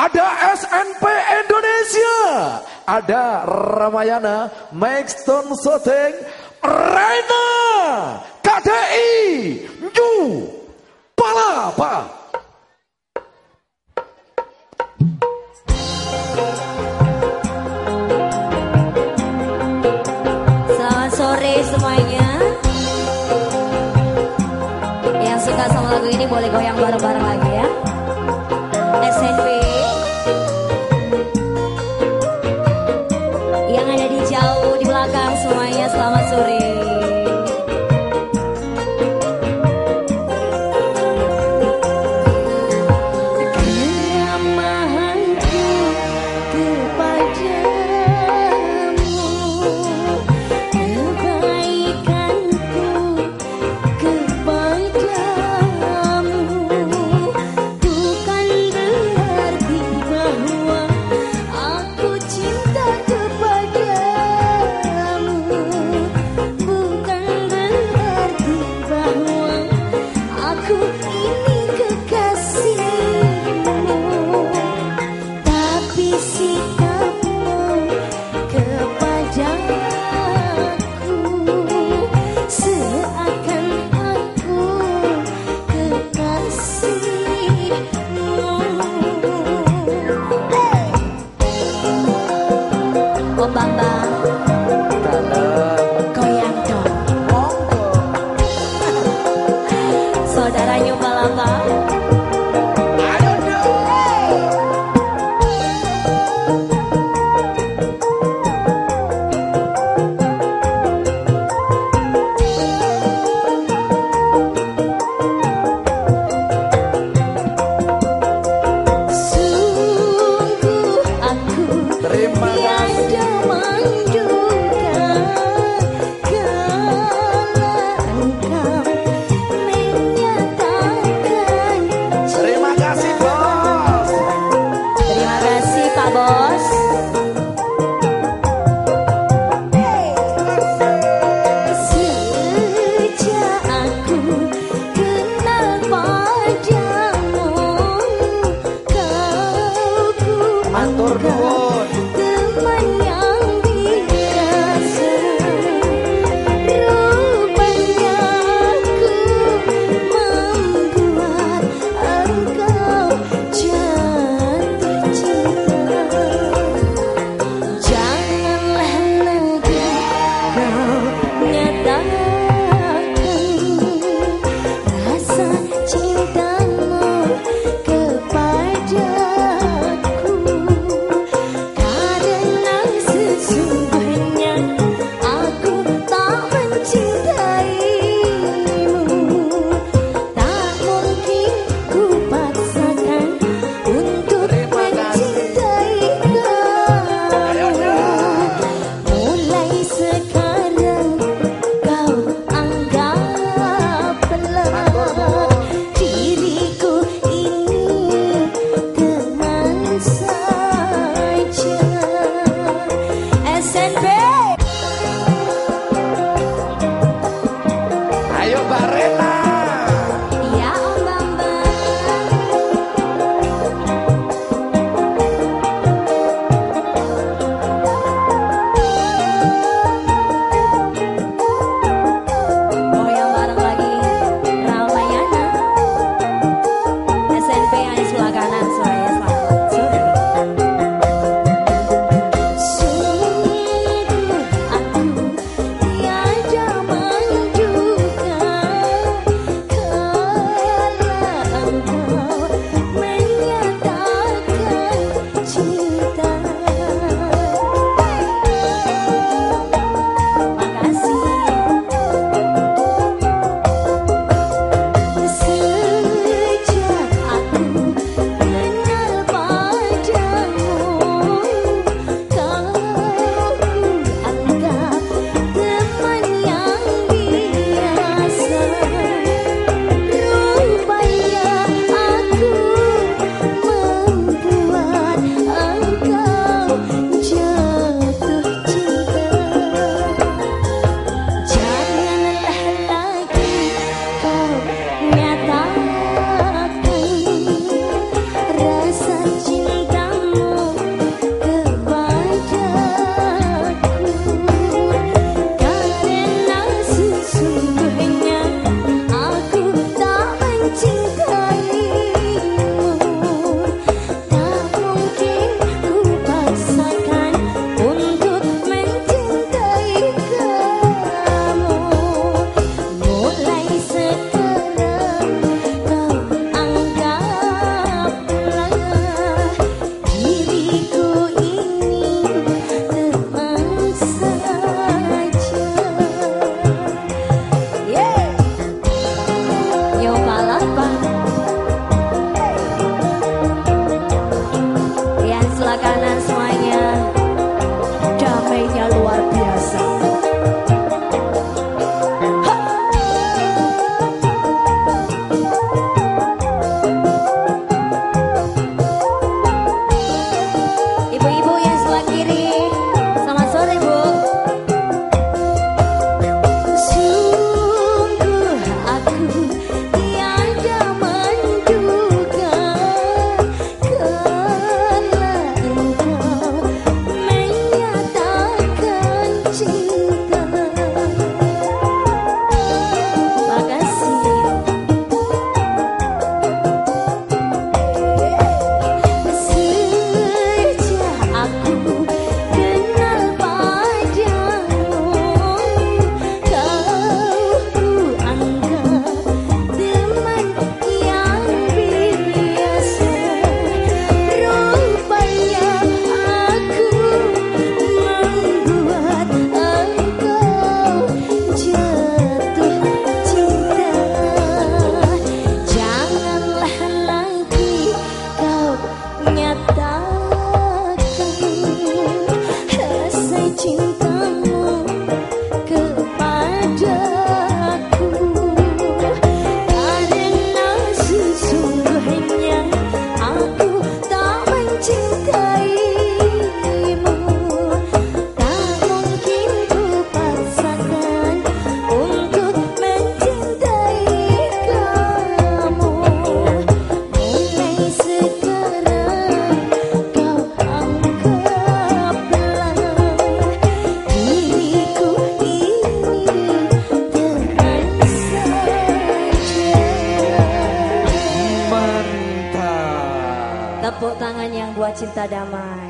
ada SNP Indonesia, ada Ramayana, Maxton Soteng, Reina, KDI, Ju, Palapa. Selamat sore semuanya. Yang suka sama lagu ini boleh goyang bareng-bareng lagi. Cinta damai